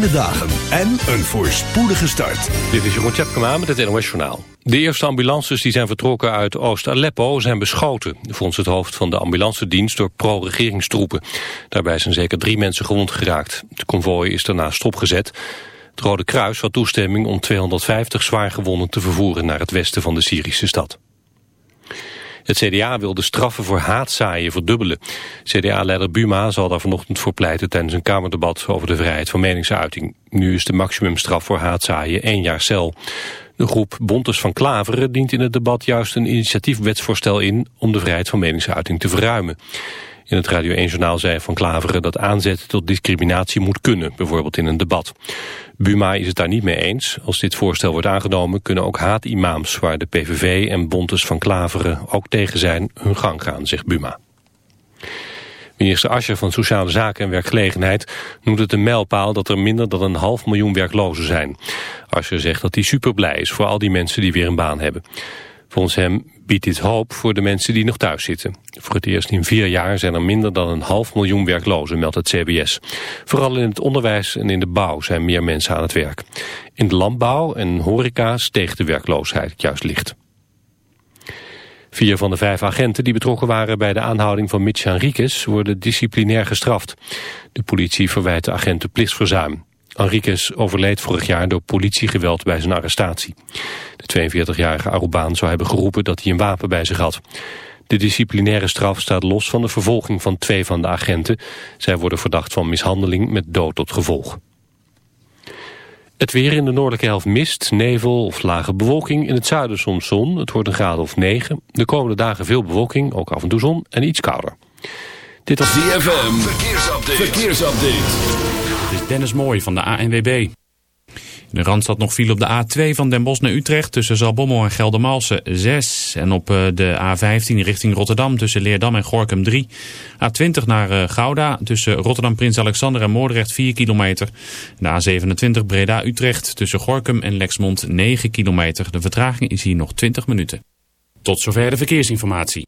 fijne dagen en een voorspoedige start. Dit is Jeroen Tjepkema met het NOS Journaal. De eerste ambulances die zijn vertrokken uit Oost-Aleppo zijn beschoten. Volgens het hoofd van de ambulancedienst door pro-regeringstroepen. Daarbij zijn zeker drie mensen gewond geraakt. Het konvooi is daarna stopgezet. Het Rode Kruis had toestemming om 250 zwaargewonden te vervoeren naar het westen van de Syrische stad. Het CDA wil de straffen voor haatzaaien verdubbelen. CDA-leider Buma zal daar vanochtend voor pleiten tijdens een Kamerdebat over de vrijheid van meningsuiting. Nu is de maximumstraf voor haatzaaien één jaar cel. De groep Bontes van Klaveren dient in het debat juist een initiatiefwetsvoorstel in om de vrijheid van meningsuiting te verruimen. In het Radio 1-journaal zei Van Klaveren dat aanzet tot discriminatie moet kunnen, bijvoorbeeld in een debat. Buma is het daar niet mee eens. Als dit voorstel wordt aangenomen kunnen ook haatimams, waar de PVV en Bontes van Klaveren ook tegen zijn, hun gang gaan, zegt Buma. Minister Ascher van Sociale Zaken en Werkgelegenheid noemt het een mijlpaal dat er minder dan een half miljoen werklozen zijn. Ascher zegt dat hij super blij is voor al die mensen die weer een baan hebben. Volgens hem biedt dit hoop voor de mensen die nog thuis zitten. Voor het eerst in vier jaar zijn er minder dan een half miljoen werklozen, meldt het CBS. Vooral in het onderwijs en in de bouw zijn meer mensen aan het werk. In de landbouw en horeca steeg de werkloosheid juist licht. Vier van de vijf agenten die betrokken waren bij de aanhouding van Mitch Henriquez worden disciplinair gestraft. De politie verwijt de agenten plichtsverzuim. Enriquez overleed vorig jaar door politiegeweld bij zijn arrestatie. De 42-jarige Arubaan zou hebben geroepen dat hij een wapen bij zich had. De disciplinaire straf staat los van de vervolging van twee van de agenten. Zij worden verdacht van mishandeling met dood tot gevolg. Het weer in de noordelijke helft mist, nevel of lage bewolking. In het zuiden soms zon. Het wordt een graad of 9. De komende dagen veel bewolking, ook af en toe zon en iets kouder. Dit was DFM. Verkeersupdate. Verkeersupdate. Dit is Dennis Mooij van de ANWB. De Randstad nog viel op de A2 van Den Bosch naar Utrecht tussen Zalbommel en Geldermalsen 6. En op eh, de A15 richting Rotterdam tussen Leerdam en Gorkum 3. A20 naar eh, Gouda tussen Rotterdam Prins Alexander en Moordrecht 4 kilometer. De A27 Breda Utrecht tussen Gorkum en Lexmond 9 kilometer. De vertraging is hier nog 20 minuten. Tot zover de verkeersinformatie.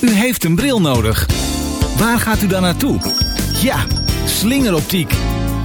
U heeft een bril nodig. Waar gaat u dan naartoe? Ja, slingeroptiek.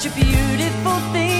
such a beautiful thing.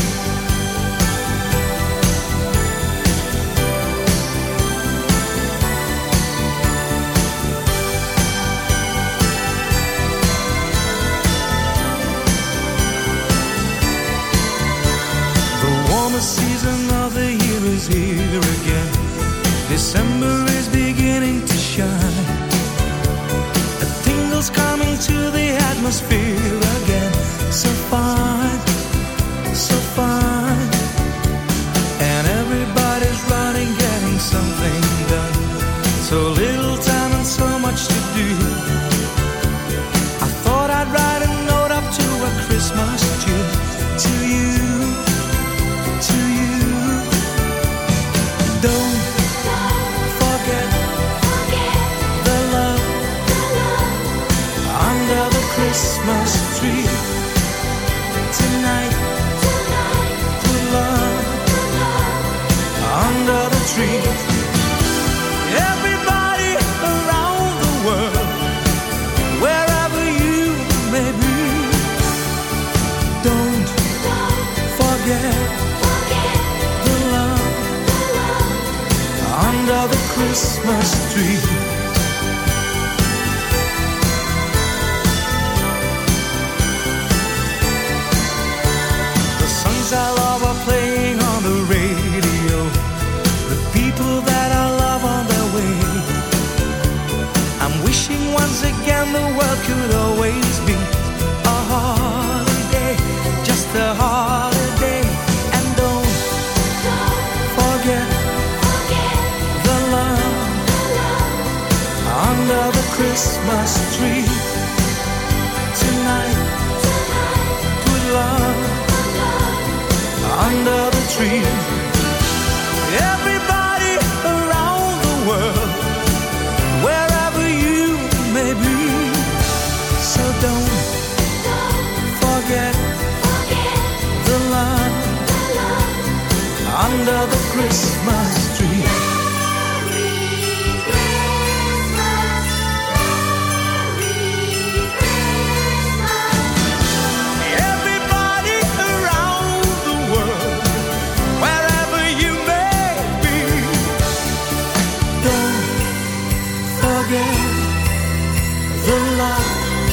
the light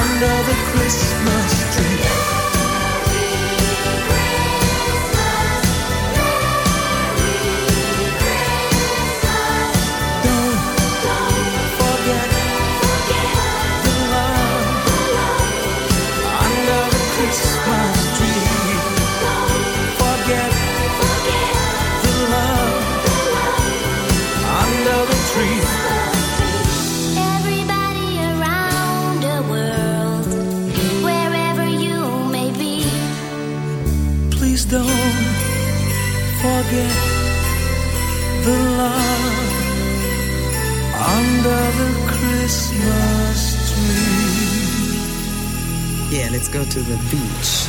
under the Christmas tree. forget the love under the Christmas tree. Yeah, let's go to the beach.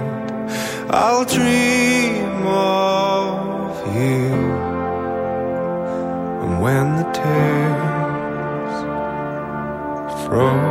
I'll dream of you. And when the tears from.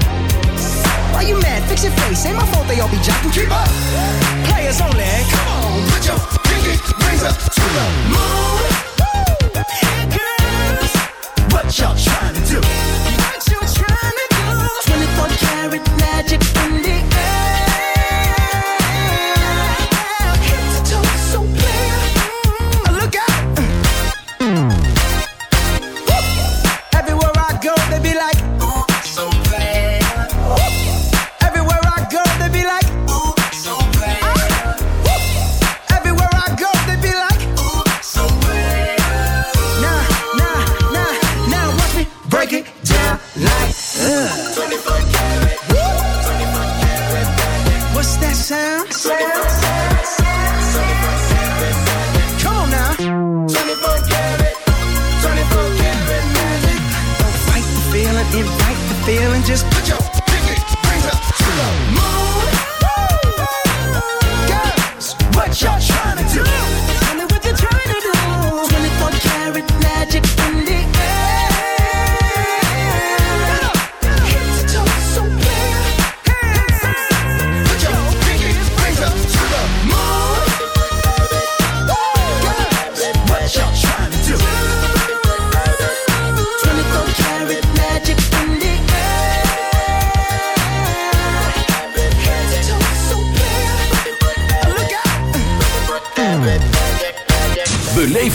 Why you mad? Fix your face. Ain't my fault they all be jocking. Keep up. Players only. Come on, put your pinky rings up to the moon. Hey girls, what y'all trying to do?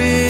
free.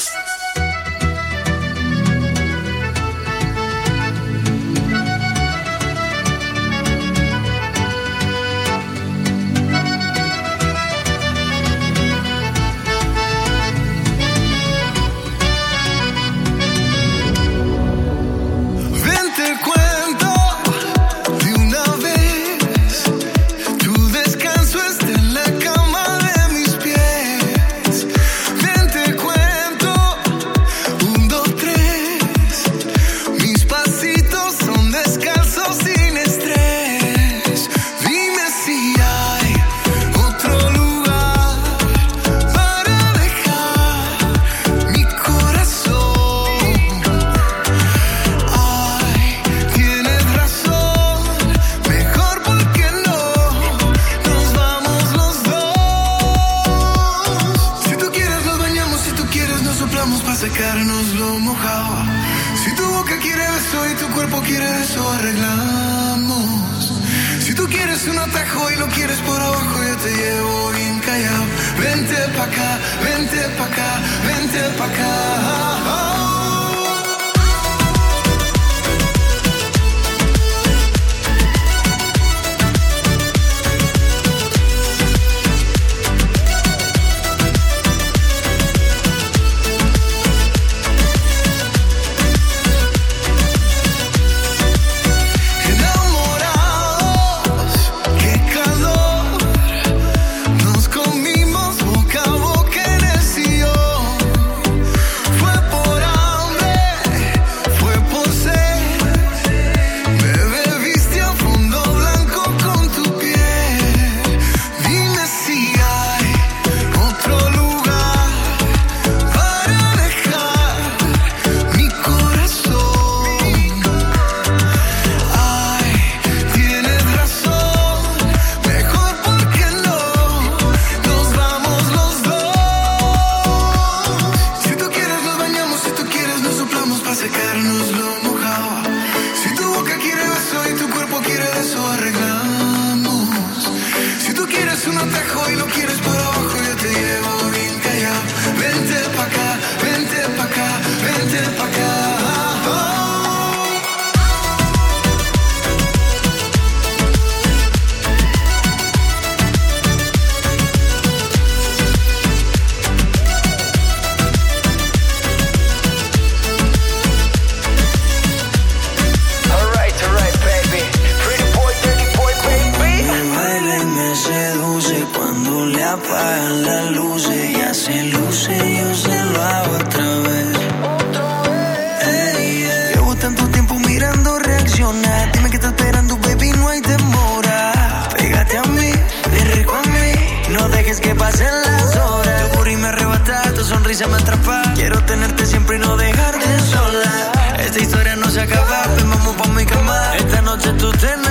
tú tenés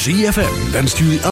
ZFM wenst jullie